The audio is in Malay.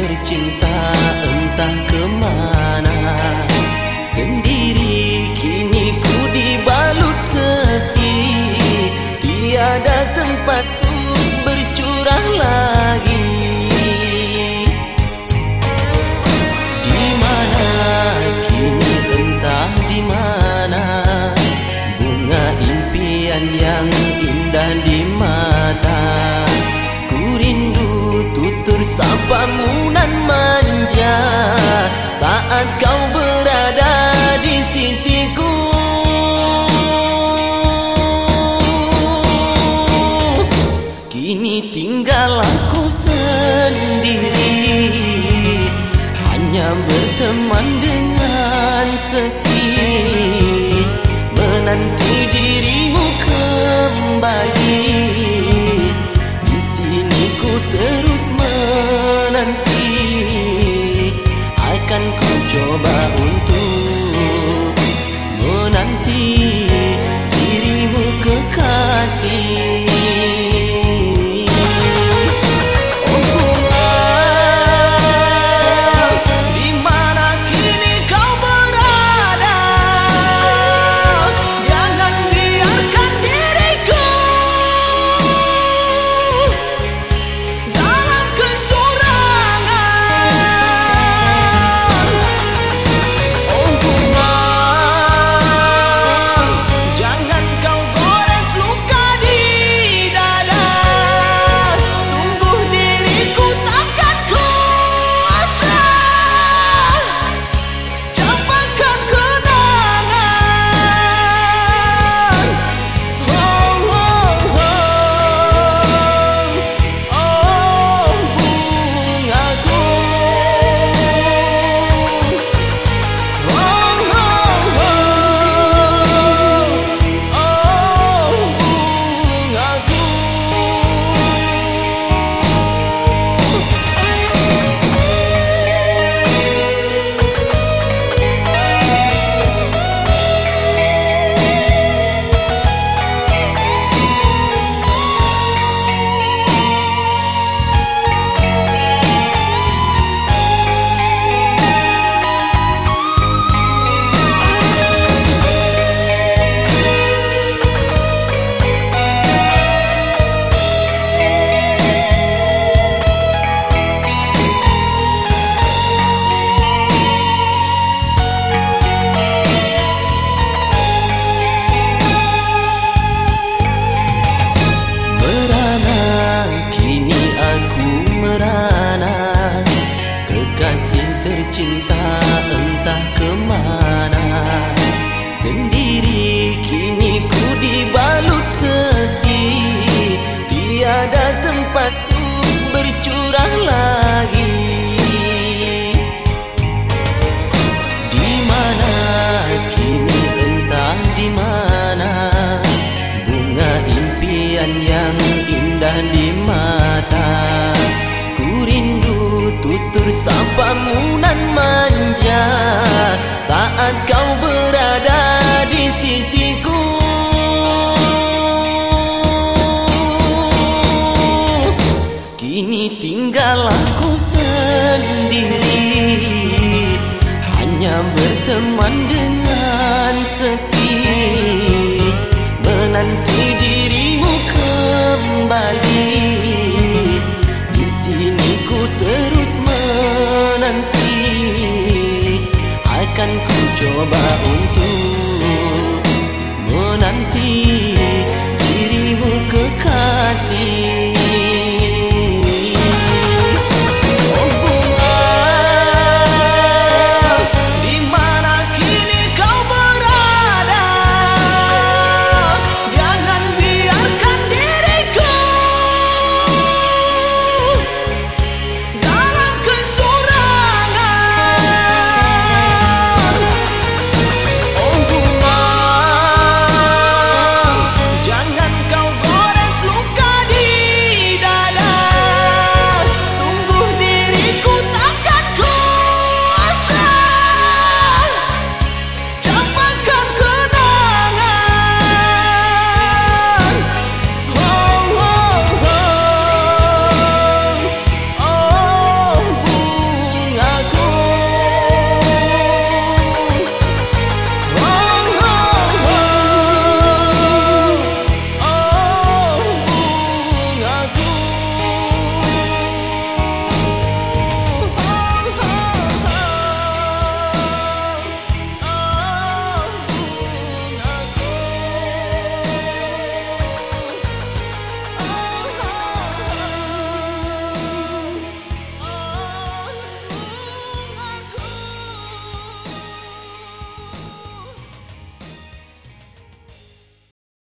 tercinta entah ke mana sendiri kini ku dibalut sepi. Tiada tempat tu bercurah lagi. Di mana kini entah di mana. Bunga impian yang indah di mata sapamu nan manja. Saat kau berada di sisiku. Kini tinggal aku sendiri. Hanya berteman dengan sepi tercinta entah kemana. Sendiri kini ku dibalut sedih Tiada tempat tuh bercurah lagi. Di mana kini entah di mana. Bunga impian yang indah di mata tutur sapamu nan manja Saat kau berada di sisiku. Kini tinggal aku sendiri Hanya berteman dengan sepi coba